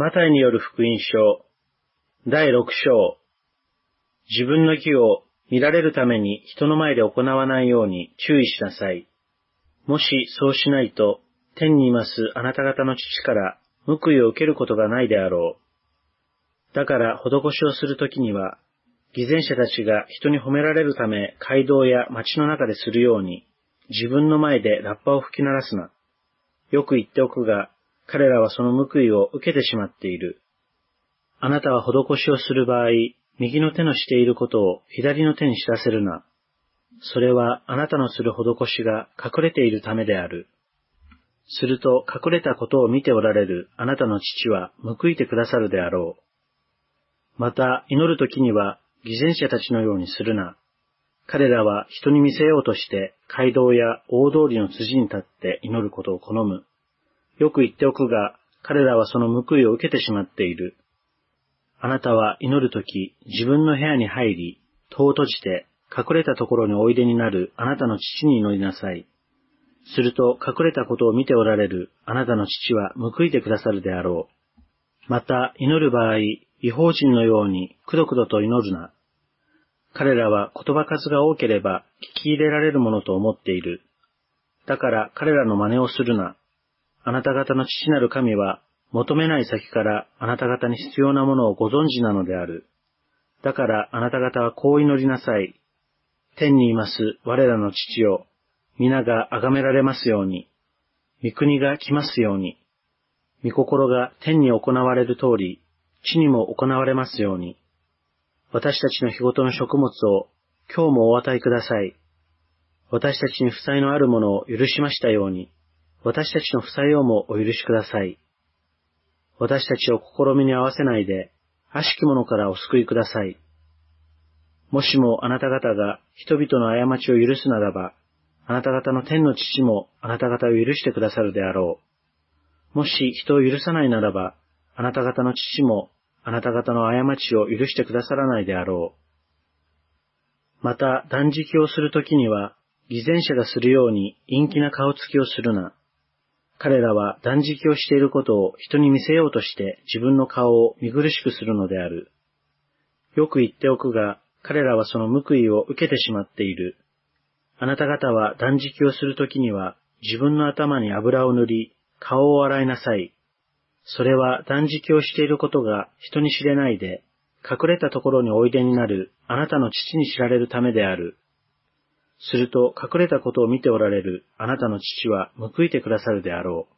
マタイによる福音書、第6章、自分の義を見られるために人の前で行わないように注意しなさい。もしそうしないと、天にいますあなた方の父から報いを受けることがないであろう。だから施しをするときには、偽善者たちが人に褒められるため街道や街の中でするように、自分の前でラッパを吹き鳴らすな。よく言っておくが、彼らはその報いを受けてしまっている。あなたは施しをする場合、右の手のしていることを左の手に知らせるな。それはあなたのする施しが隠れているためである。すると隠れたことを見ておられるあなたの父は報いてくださるであろう。また祈るときには偽善者たちのようにするな。彼らは人に見せようとして街道や大通りの辻に立って祈ることを好む。よく言っておくが、彼らはその報いを受けてしまっている。あなたは祈るとき、自分の部屋に入り、戸を閉じて、隠れたところにおいでになるあなたの父に祈りなさい。すると、隠れたことを見ておられるあなたの父は報いてくださるであろう。また、祈る場合、違法人のようにくどくどと祈るな。彼らは言葉数が多ければ聞き入れられるものと思っている。だから彼らの真似をするな。あなた方の父なる神は求めない先からあなた方に必要なものをご存知なのである。だからあなた方はこう祈りなさい。天にいます我らの父よ。皆が崇められますように。御国が来ますように。御心が天に行われる通り、地にも行われますように。私たちの日ごとの食物を今日もお与えください。私たちに負債のあるものを許しましたように、私たちの負債をもお許しください。私たちを試みに合わせないで、悪しき者からお救いください。もしもあなた方が人々の過ちを許すならば、あなた方の天の父もあなた方を許してくださるであろう。もし人を許さないならば、あなた方の父もあなた方の過ちを許してくださらないであろう。また断食をするときには、偽善者がするように陰気な顔つきをするな。彼らは断食をしていることを人に見せようとして自分の顔を見苦しくするのである。よく言っておくが、彼らはその報いを受けてしまっている。あなた方は断食をするときには自分の頭に油を塗り、顔を洗いなさい。それは断食をしていることが人に知れないで、隠れたところにおいでになるあなたの父に知られるためである。すると隠れたことを見ておられるあなたの父は報いてくださるであろう。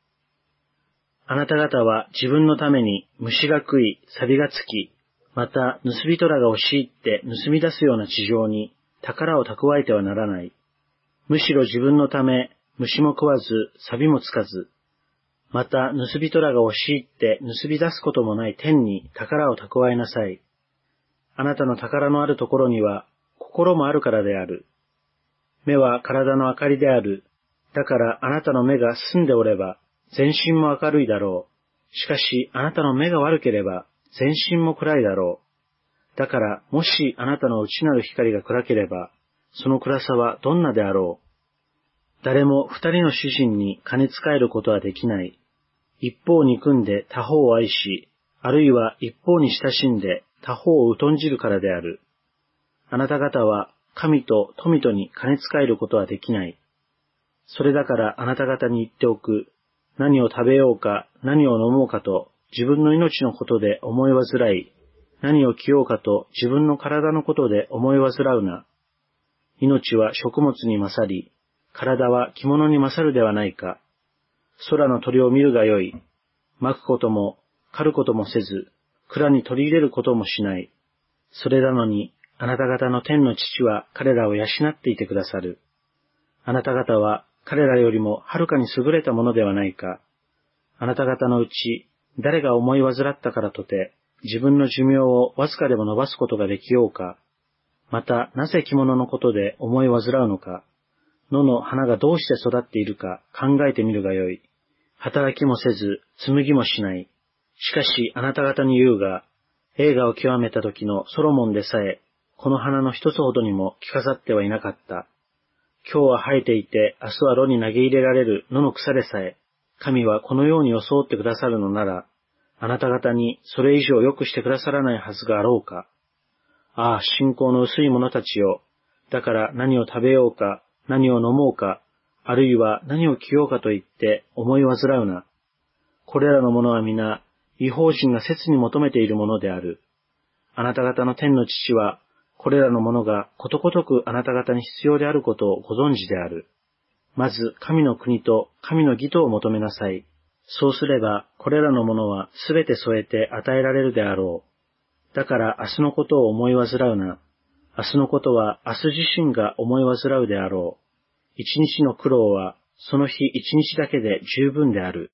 あなた方は自分のために虫が食い、錆がつき、また盗人らが押し入って盗み出すような地上に宝を蓄えてはならない。むしろ自分のため虫も食わず、錆もつかず、また、盗人らが押し入って盗み出すこともない天に宝を蓄えなさい。あなたの宝のあるところには、心もあるからである。目は体の明かりである。だからあなたの目が澄んでおれば、全身も明るいだろう。しかし、あなたの目が悪ければ、全身も暗いだろう。だから、もしあなたの内なる光が暗ければ、その暗さはどんなであろう。誰も二人の主人に金使えることはできない。一方憎んで他方を愛し、あるいは一方に親しんで他方を疎んじるからである。あなた方は神と富とに金使えることはできない。それだからあなた方に言っておく。何を食べようか、何を飲もうかと、自分の命のことで思い煩い。何を着ようかと、自分の体のことで思い煩うな。命は食物に勝り、体は着物に勝るではないか。空の鳥を見るがよい。巻くことも、狩ることもせず、蔵に取り入れることもしない。それなのに、あなた方の天の父は彼らを養っていてくださる。あなた方は彼らよりもはるかに優れたものではないか。あなた方のうち、誰が思い煩ったからとて、自分の寿命をわずかでも伸ばすことができようか。また、なぜ着物のことで思い煩うのか。野の花がどうして育っているか考えてみるがよい。働きもせず、紡ぎもしない。しかし、あなた方に言うが、映画を極めた時のソロモンでさえ、この花の一つほどにも着飾ってはいなかった。今日は生えていて、明日は炉に投げ入れられる野の草でさえ、神はこのように装ってくださるのなら、あなた方にそれ以上良くしてくださらないはずがあろうか。ああ、信仰の薄い者たちよ。だから何を食べようか、何を飲もうか、あるいは何を着ようかと言って思い煩うな。これらのものは皆、違法人が切に求めているものである。あなた方の天の父は、これらのものがことごとくあなた方に必要であることをご存知である。まず、神の国と神の義とを求めなさい。そうすれば、これらのものはすべて添えて与えられるであろう。だから明日のことを思い煩うな。明日のことは明日自身が思い煩うであろう。一日の苦労はその日一日だけで十分である。